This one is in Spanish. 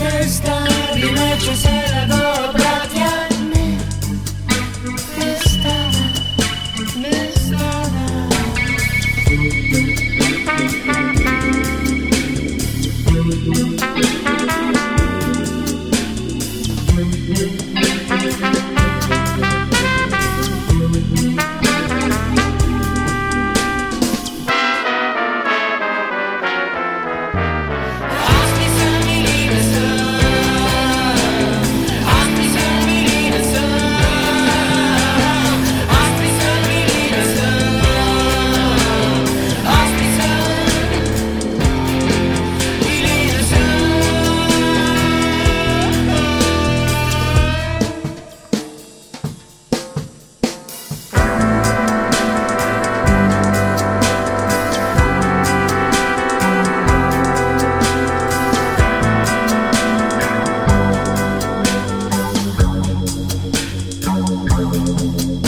tempestad y noches heladoras. ハハハハ!